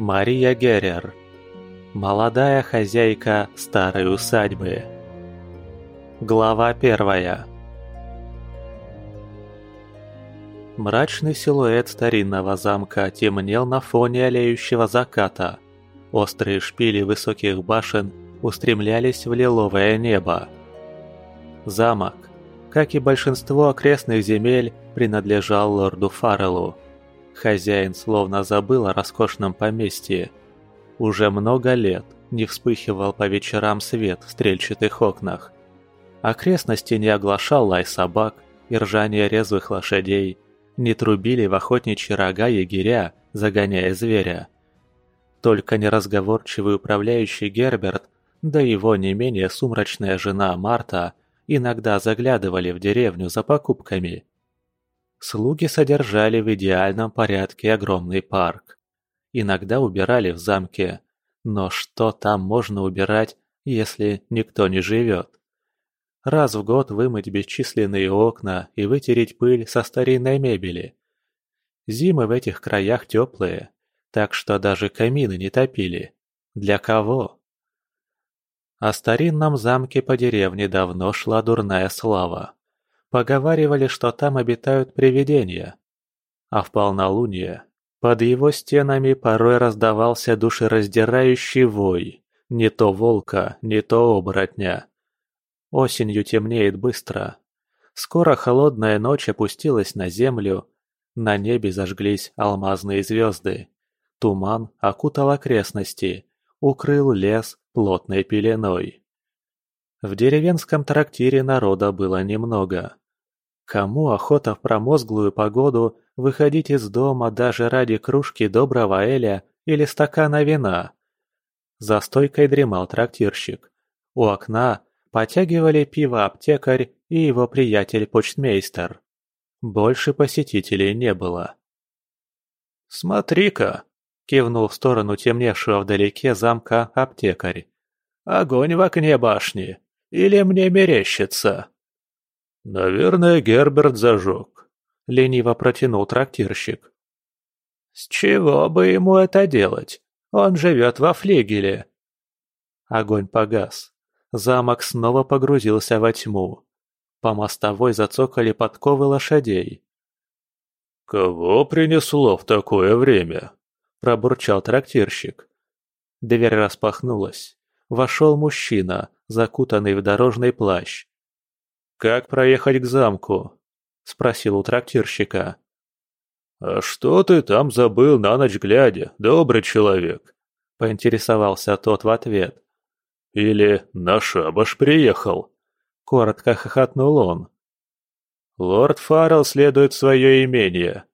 Мария Геррер. Молодая хозяйка старой усадьбы. Глава первая. Мрачный силуэт старинного замка темнел на фоне олеющего заката. Острые шпили высоких башен устремлялись в лиловое небо. Замок, как и большинство окрестных земель, принадлежал лорду Фарреллу. Хозяин словно забыл о роскошном поместье. Уже много лет не вспыхивал по вечерам свет в стрельчатых окнах. Окрестности не оглашал лай собак и ржание резвых лошадей, не трубили в охотничьи рога егеря, загоняя зверя. Только неразговорчивый управляющий Герберт, да его не менее сумрачная жена Марта иногда заглядывали в деревню за покупками. Слуги содержали в идеальном порядке огромный парк. Иногда убирали в замке, но что там можно убирать, если никто не живет? Раз в год вымыть бесчисленные окна и вытереть пыль со старинной мебели. Зимы в этих краях теплые, так что даже камины не топили. Для кого? О старинном замке по деревне давно шла дурная слава. Поговаривали, что там обитают привидения. А в полнолуние под его стенами порой раздавался душераздирающий вой. Не то волка, не то оборотня. Осенью темнеет быстро. Скоро холодная ночь опустилась на землю. На небе зажглись алмазные звезды. Туман окутал окрестности, укрыл лес плотной пеленой. В деревенском трактире народа было немного. Кому охота в промозглую погоду выходить из дома даже ради кружки доброго эля или стакана вина? За стойкой дремал трактирщик. У окна потягивали пиво аптекарь и его приятель-почтмейстер. Больше посетителей не было. «Смотри-ка!» Кивнул в сторону темневшего вдалеке замка аптекарь. «Огонь в окне башни! Или мне мерещится?» «Наверное, Герберт зажег», — лениво протянул трактирщик. «С чего бы ему это делать? Он живет во флигеле». Огонь погас. Замок снова погрузился во тьму. По мостовой зацокали подковы лошадей. «Кого принесло в такое время?» – пробурчал трактирщик. Дверь распахнулась. Вошел мужчина, закутанный в дорожный плащ. «Как проехать к замку?» – спросил у трактирщика. «А что ты там забыл на ночь глядя, добрый человек?» – поинтересовался тот в ответ. «Или на шабаш приехал?» – коротко хохотнул он. «Лорд Фаррелл следует в свое имение»,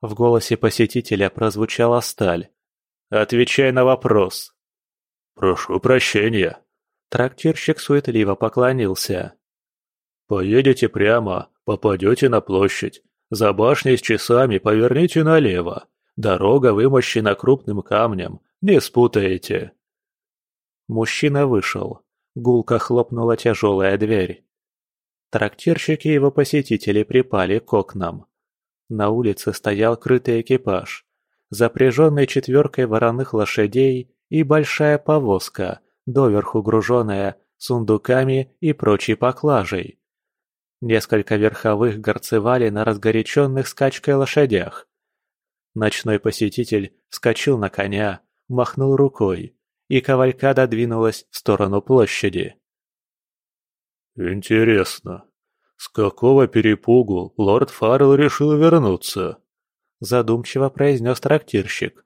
в голосе посетителя прозвучала сталь. «Отвечай на вопрос». «Прошу прощения». Трактирщик суетливо поклонился. «Поедете прямо, попадете на площадь. За башней с часами поверните налево. Дорога вымощена крупным камнем, не спутаете». Мужчина вышел. Гулко хлопнула тяжелая дверь. Трактирщики и его посетители припали к окнам. На улице стоял крытый экипаж, запряженный четверкой вороных лошадей и большая повозка, доверху груженная сундуками и прочей поклажей. Несколько верховых горцевали на разгоряченных скачкой лошадях. Ночной посетитель вскочил на коня, махнул рукой, и кавалькада двинулась в сторону площади. «Интересно, «С какого перепугу лорд Фаррелл решил вернуться?» Задумчиво произнес трактирщик.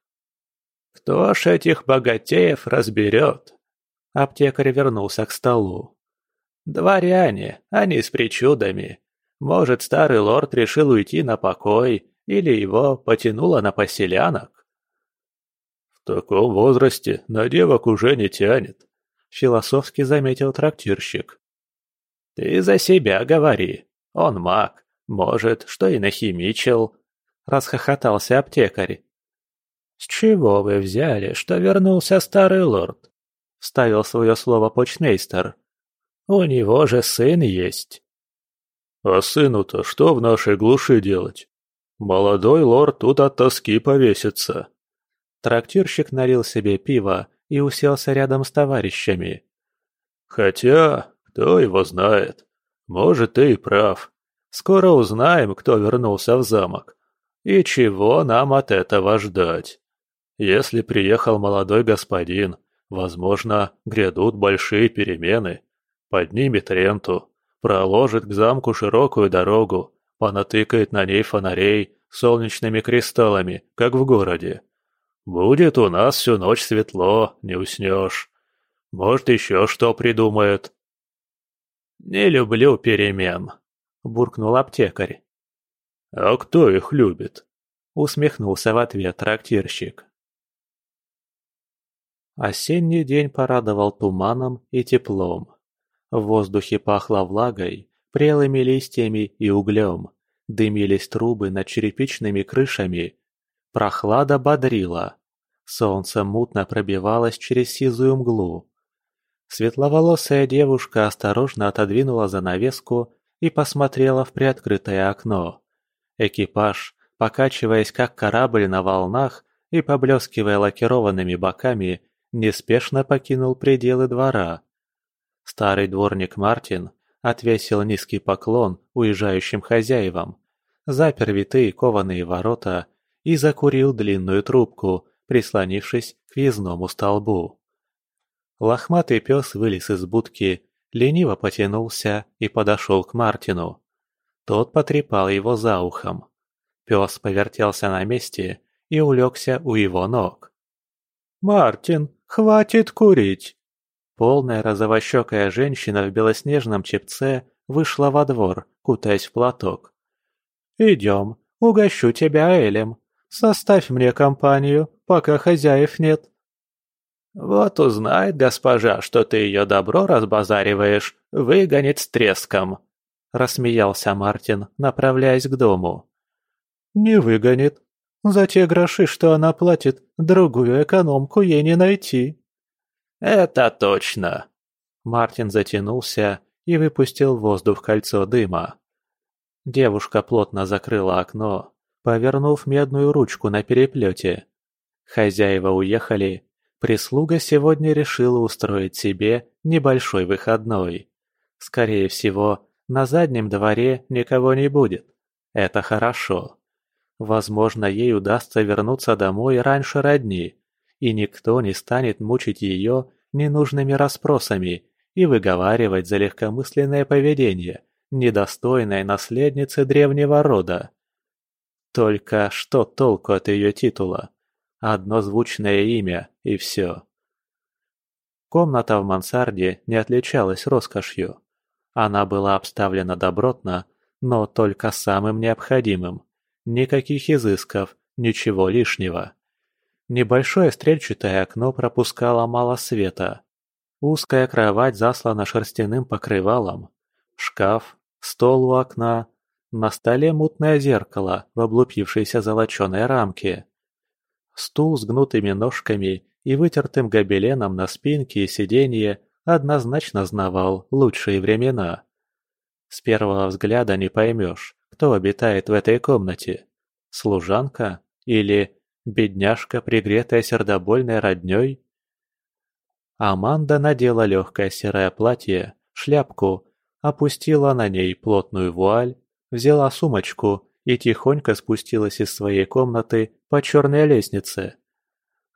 «Кто ж этих богатеев разберет?» Аптекарь вернулся к столу. «Дворяне, они с причудами. Может, старый лорд решил уйти на покой, или его потянуло на поселянок?» «В таком возрасте на девок уже не тянет», — философски заметил трактирщик. «Ты за себя говори. Он маг. Может, что и нахимичил?» – расхохотался аптекарь. «С чего вы взяли, что вернулся старый лорд?» – вставил свое слово почмейстер. «У него же сын есть». «А сыну-то что в нашей глуши делать? Молодой лорд тут от тоски повесится». Трактирщик налил себе пиво и уселся рядом с товарищами. «Хотя, кто его знает. Может, ты и прав. Скоро узнаем, кто вернулся в замок. И чего нам от этого ждать. Если приехал молодой господин, возможно, грядут большие перемены. Поднимет ренту, проложит к замку широкую дорогу, понатыкает на ней фонарей солнечными кристаллами, как в городе. Будет у нас всю ночь светло, не уснешь. Может, еще что придумает. «Не люблю перемен», — буркнул аптекарь. «А кто их любит?» — усмехнулся в ответ трактирщик. Осенний день порадовал туманом и теплом. В воздухе пахло влагой, прелыми листьями и углем. Дымились трубы над черепичными крышами. Прохлада бодрила. Солнце мутно пробивалось через сизую мглу. Светловолосая девушка осторожно отодвинула занавеску и посмотрела в приоткрытое окно. Экипаж, покачиваясь как корабль на волнах и поблескивая лакированными боками, неспешно покинул пределы двора. Старый дворник Мартин отвесил низкий поклон уезжающим хозяевам, запер витые кованые ворота и закурил длинную трубку, прислонившись к въездному столбу. Лохматый пес вылез из будки, лениво потянулся и подошел к Мартину. Тот потрепал его за ухом. Пес повертелся на месте и улегся у его ног. «Мартин, хватит курить!» Полная розовощекая женщина в белоснежном чепце вышла во двор, кутаясь в платок. «Идем, угощу тебя Элем. Составь мне компанию, пока хозяев нет». «Вот узнает госпожа, что ты ее добро разбазариваешь, выгонит с треском», – рассмеялся Мартин, направляясь к дому. «Не выгонит. За те гроши, что она платит, другую экономку ей не найти». «Это точно!» Мартин затянулся и выпустил в воздух кольцо дыма. Девушка плотно закрыла окно, повернув медную ручку на переплете. Хозяева уехали, прислуга сегодня решила устроить себе небольшой выходной. Скорее всего, на заднем дворе никого не будет. Это хорошо. Возможно, ей удастся вернуться домой раньше родни, и никто не станет мучить ее ненужными расспросами и выговаривать за легкомысленное поведение недостойной наследницы древнего рода. Только что толку от ее титула? Одно звучное имя и все. Комната в мансарде не отличалась роскошью. Она была обставлена добротно, но только самым необходимым. Никаких изысков, ничего лишнего. Небольшое стрельчатое окно пропускало мало света. Узкая кровать заслана шерстяным покрывалом. Шкаф, стол у окна, на столе мутное зеркало в облупившейся золоченой рамке. Стул с гнутыми ножками и вытертым гобеленом на спинке и сиденье однозначно знавал лучшие времена. С первого взгляда не поймешь, кто обитает в этой комнате. Служанка или бедняжка, пригретая сердобольной роднёй? Аманда надела легкое серое платье, шляпку, опустила на ней плотную вуаль, взяла сумочку и тихонько спустилась из своей комнаты по черной лестнице.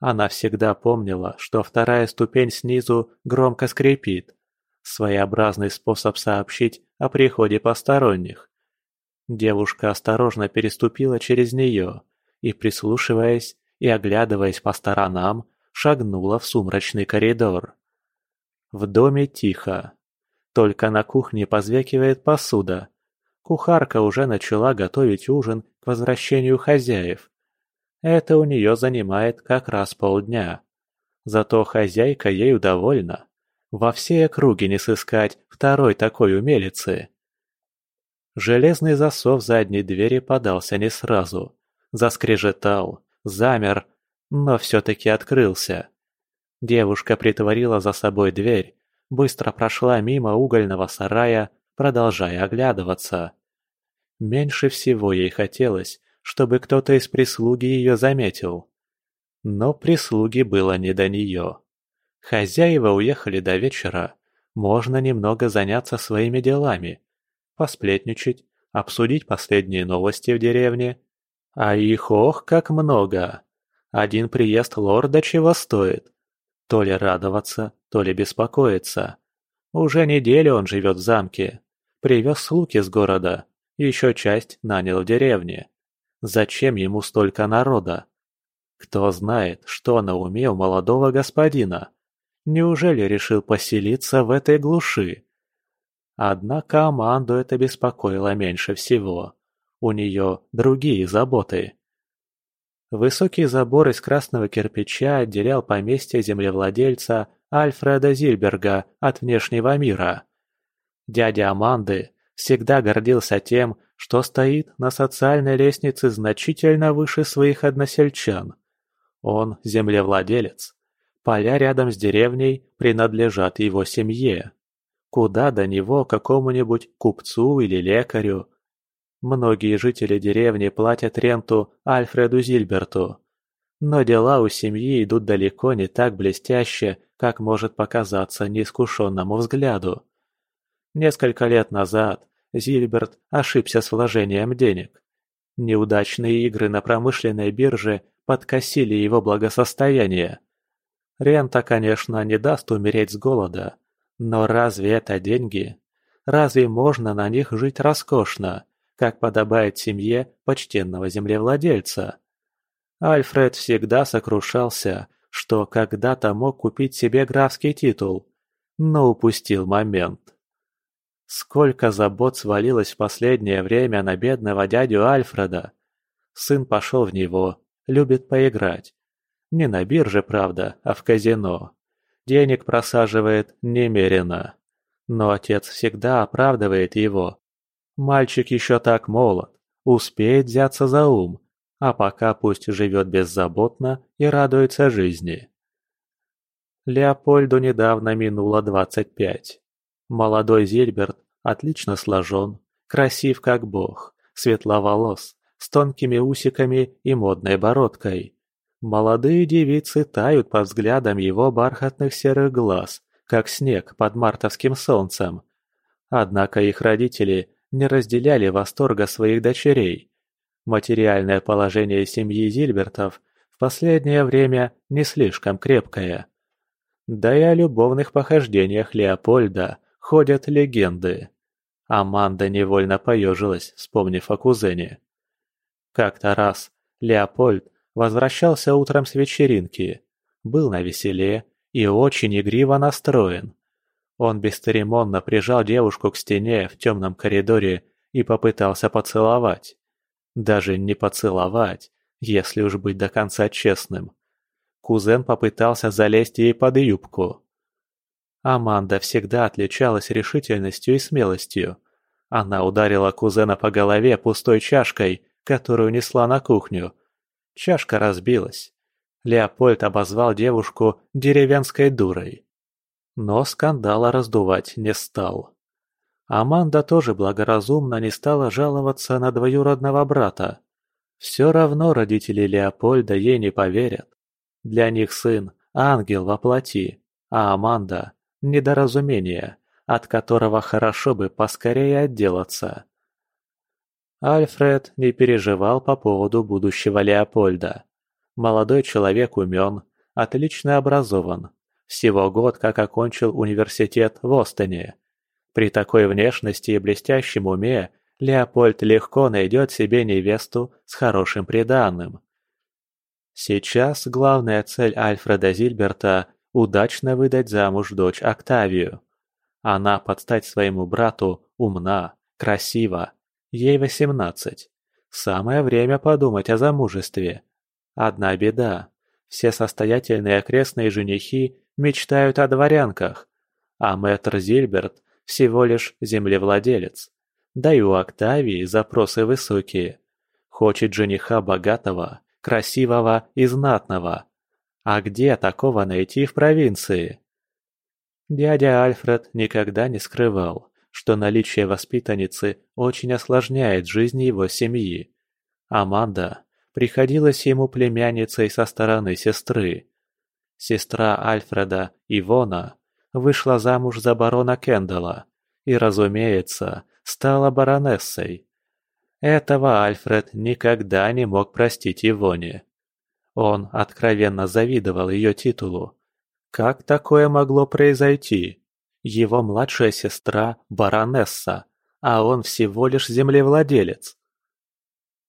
Она всегда помнила, что вторая ступень снизу громко скрипит. Своеобразный способ сообщить о приходе посторонних. Девушка осторожно переступила через нее и, прислушиваясь и оглядываясь по сторонам, шагнула в сумрачный коридор. В доме тихо. Только на кухне позвякивает посуда. Кухарка уже начала готовить ужин к возвращению хозяев. Это у нее занимает как раз полдня. Зато хозяйка ею довольна. Во всей округе не сыскать второй такой умелицы. Железный засов задней двери подался не сразу. Заскрежетал, замер, но все-таки открылся. Девушка притворила за собой дверь, быстро прошла мимо угольного сарая, продолжая оглядываться. Меньше всего ей хотелось, чтобы кто-то из прислуги ее заметил. Но прислуги было не до нее. Хозяева уехали до вечера, можно немного заняться своими делами, посплетничать, обсудить последние новости в деревне. А их ох, как много! Один приезд лорда чего стоит? То ли радоваться, то ли беспокоиться. Уже неделю он живет в замке. Привез слуг из города, еще часть нанял в деревне. Зачем ему столько народа? Кто знает, что на уме у молодого господина? Неужели решил поселиться в этой глуши? Однако Аманду это беспокоило меньше всего. У нее другие заботы. Высокий забор из красного кирпича отделял поместье землевладельца Альфреда Зильберга от внешнего мира. Дядя Аманды всегда гордился тем, что стоит на социальной лестнице значительно выше своих односельчан. Он землевладелец, Поля рядом с деревней принадлежат его семье. Куда до него какому-нибудь купцу или лекарю? Многие жители деревни платят ренту Альфреду Зильберту. Но дела у семьи идут далеко не так блестяще, как может показаться неискушенному взгляду. Несколько лет назад Зильберт ошибся с вложением денег. Неудачные игры на промышленной бирже подкосили его благосостояние. Рента, конечно, не даст умереть с голода. Но разве это деньги? Разве можно на них жить роскошно, как подобает семье почтенного землевладельца? Альфред всегда сокрушался, что когда-то мог купить себе графский титул, но упустил момент. Сколько забот свалилось в последнее время на бедного дядю Альфреда. Сын пошел в него, любит поиграть, не на бирже, правда, а в казино. Денег просаживает немерено. Но отец всегда оправдывает его. Мальчик еще так молод, успеет взяться за ум, а пока пусть живет беззаботно и радуется жизни. Леопольду недавно минуло 25. Молодой Зильберт отлично сложен, красив как бог, светловолос, с тонкими усиками и модной бородкой. Молодые девицы тают по взглядам его бархатных серых глаз, как снег под мартовским солнцем. Однако их родители не разделяли восторга своих дочерей. Материальное положение семьи Зильбертов в последнее время не слишком крепкое. Да и о любовных похождениях Леопольда ходят легенды. Аманда невольно поежилась, вспомнив о кузене. Как-то раз Леопольд Возвращался утром с вечеринки. Был на веселе и очень игриво настроен. Он бесцеремонно прижал девушку к стене в темном коридоре и попытался поцеловать. Даже не поцеловать, если уж быть до конца честным. Кузен попытался залезть ей под юбку. Аманда всегда отличалась решительностью и смелостью. Она ударила кузена по голове пустой чашкой, которую несла на кухню, Чашка разбилась. Леопольд обозвал девушку деревенской дурой. Но скандала раздувать не стал. Аманда тоже благоразумно не стала жаловаться на двоюродного брата. Все равно родители Леопольда ей не поверят. Для них сын – ангел во плоти, а Аманда – недоразумение, от которого хорошо бы поскорее отделаться. Альфред не переживал по поводу будущего Леопольда. Молодой человек умен, отлично образован. Всего год как окончил университет в Остоне. При такой внешности и блестящем уме Леопольд легко найдет себе невесту с хорошим приданым. Сейчас главная цель Альфреда Зильберта – удачно выдать замуж дочь Октавию. Она под стать своему брату умна, красива, Ей восемнадцать. Самое время подумать о замужестве. Одна беда. Все состоятельные окрестные женихи мечтают о дворянках, а мэтр Зильберт всего лишь землевладелец. Да и у Октавии запросы высокие. Хочет жениха богатого, красивого и знатного. А где такого найти в провинции? Дядя Альфред никогда не скрывал, что наличие воспитанницы очень осложняет жизнь его семьи. Аманда приходилась ему племянницей со стороны сестры. Сестра Альфреда, Ивона, вышла замуж за барона Кендалла и, разумеется, стала баронессой. Этого Альфред никогда не мог простить Ивоне. Он откровенно завидовал ее титулу. Как такое могло произойти? Его младшая сестра – баронесса, а он всего лишь землевладелец.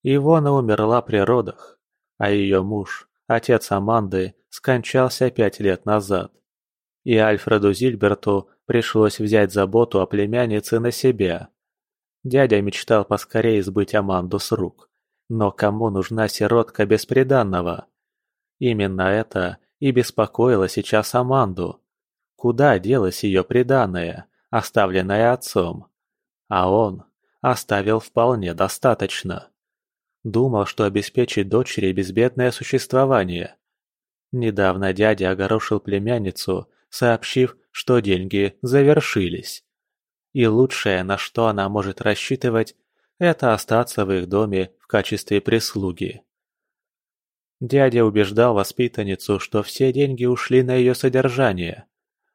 Ивона умерла при родах, а ее муж, отец Аманды, скончался пять лет назад. И Альфреду Зильберту пришлось взять заботу о племяннице на себя. Дядя мечтал поскорее сбыть Аманду с рук. Но кому нужна сиротка бесприданного? Именно это и беспокоило сейчас Аманду. Куда делось ее приданное, оставленное отцом? А он оставил вполне достаточно. Думал, что обеспечит дочери безбедное существование. Недавно дядя огорошил племянницу, сообщив, что деньги завершились. И лучшее, на что она может рассчитывать, это остаться в их доме в качестве прислуги. Дядя убеждал воспитанницу, что все деньги ушли на ее содержание.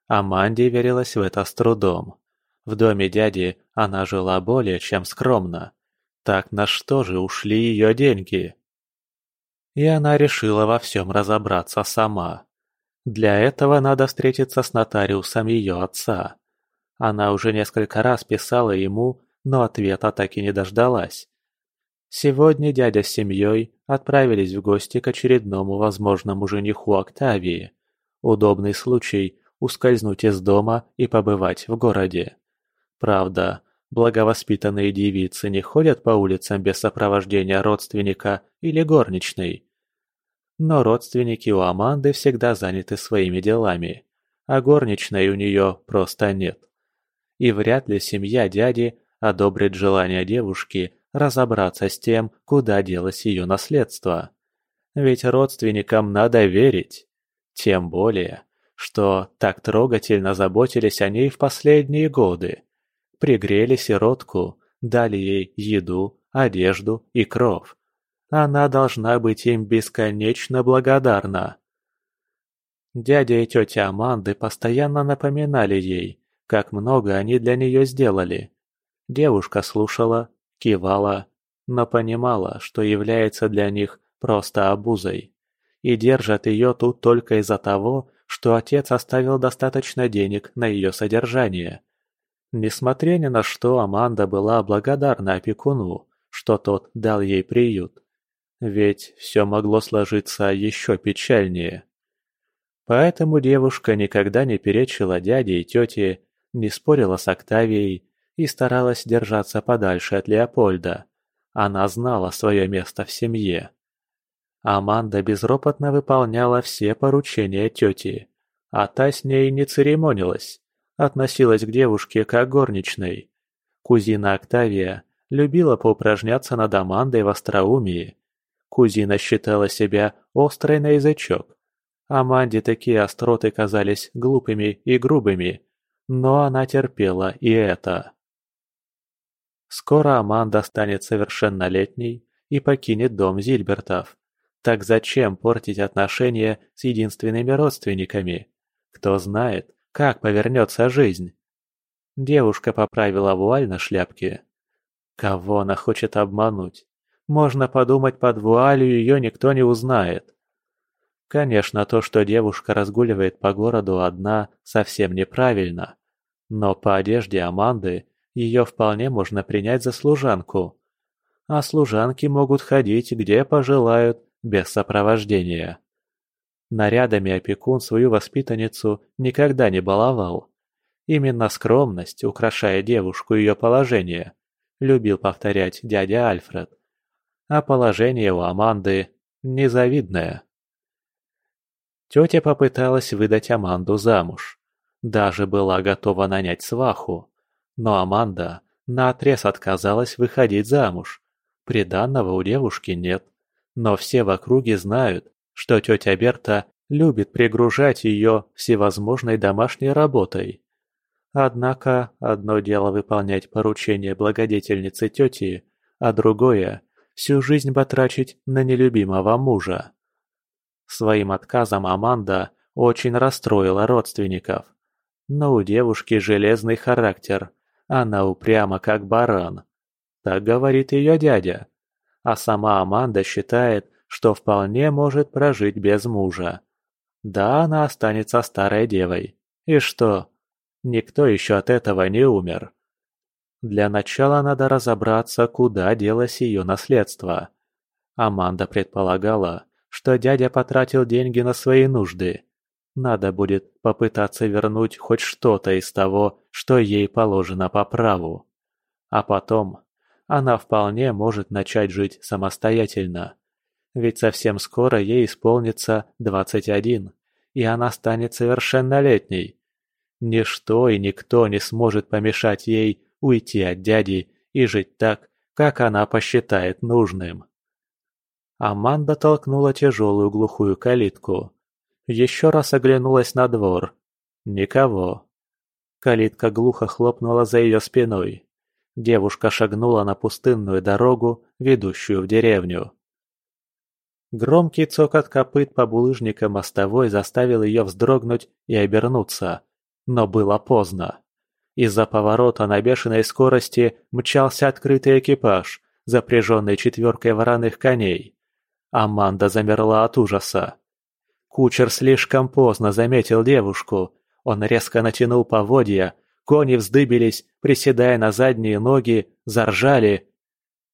Аманде верилась в это с трудом. В доме дяди она жила более чем скромно. Так на что же ушли ее деньги? И она решила во всем разобраться сама. Для этого надо встретиться с нотариусом ее отца. Она уже несколько раз писала ему, но ответа так и не дождалась. Сегодня дядя с семьей отправились в гости к очередному возможному жениху Октавии. Удобный случай ускользнуть из дома и побывать в городе. Правда, Благовоспитанные девицы не ходят по улицам без сопровождения родственника или горничной. Но родственники у Аманды всегда заняты своими делами, а горничной у нее просто нет. И вряд ли семья дяди одобрит желание девушки разобраться с тем, куда делось ее наследство. Ведь родственникам надо верить. Тем более, что так трогательно заботились о ней в последние годы. Пригрели сиротку, дали ей еду, одежду и кров. Она должна быть им бесконечно благодарна. Дядя и тетя Аманды постоянно напоминали ей, как много они для нее сделали. Девушка слушала, кивала, но понимала, что является для них просто обузой. И держат ее тут только из-за того, что отец оставил достаточно денег на ее содержание. Несмотря ни на что, Аманда была благодарна опекуну, что тот дал ей приют. Ведь все могло сложиться еще печальнее. Поэтому девушка никогда не перечила дяде и тете, не спорила с Октавией и старалась держаться подальше от Леопольда. Она знала свое место в семье. Аманда безропотно выполняла все поручения тети, а та с ней не церемонилась относилась к девушке как горничной. Кузина Октавия любила поупражняться над Амандой в остроумии. Кузина считала себя острой на язычок. Аманде такие остроты казались глупыми и грубыми, но она терпела и это. Скоро Аманда станет совершеннолетней и покинет дом Зильбертов. Так зачем портить отношения с единственными родственниками? Кто знает, как повернется жизнь? Девушка поправила вуаль на шляпке. Кого она хочет обмануть? Можно подумать, под вуалью ее никто не узнает. Конечно, то, что девушка разгуливает по городу одна, совсем неправильно. Но по одежде Аманды ее вполне можно принять за служанку. А служанки могут ходить где пожелают, без сопровождения. Нарядами опекун свою воспитанницу никогда не баловал. Именно скромность, украшая девушку ее положение, любил повторять дядя Альфред. А положение у Аманды незавидное. Тетя попыталась выдать Аманду замуж. Даже была готова нанять сваху. Но Аманда наотрез отказалась выходить замуж. Приданного у девушки нет. Но все в округе знают, что тетя Берта любит пригружать ее всевозможной домашней работой. Однако одно дело выполнять поручения благодетельницы тети, а другое – всю жизнь батрачить на нелюбимого мужа. Своим отказом Аманда очень расстроила родственников. Но у девушки железный характер, она упряма как баран. Так говорит ее дядя. А сама Аманда считает, что вполне может прожить без мужа. Да, она останется старой девой. И что? Никто еще от этого не умер. Для начала надо разобраться, куда делось ее наследство. Аманда предполагала, что дядя потратил деньги на свои нужды. Надо будет попытаться вернуть хоть что-то из того, что ей положено по праву. А потом она вполне может начать жить самостоятельно. Ведь совсем скоро ей исполнится 21, и она станет совершеннолетней. Ничто и никто не сможет помешать ей уйти от дяди и жить так, как она посчитает нужным. Аманда толкнула тяжелую глухую калитку. Еще раз оглянулась на двор. Никого. Калитка глухо хлопнула за ее спиной. Девушка шагнула на пустынную дорогу, ведущую в деревню. Громкий цокот копыт по булыжникам мостовой заставил ее вздрогнуть и обернуться. Но было поздно. Из-за поворота на бешеной скорости мчался открытый экипаж, запряженный четверкой вороных коней. Аманда замерла от ужаса. Кучер слишком поздно заметил девушку. Он резко натянул поводья, кони вздыбились, приседая на задние ноги, заржали.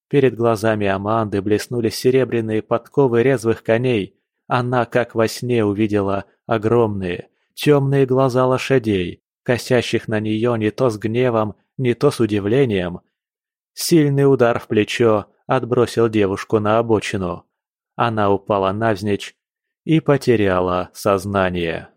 Перед глазами Аманды блеснули серебряные подковы резвых коней. Она, как во сне, увидела огромные, темные глаза лошадей, косящих на нее не то с гневом, не то с удивлением. Сильный удар в плечо отбросил девушку на обочину. Она упала навзничь и потеряла сознание.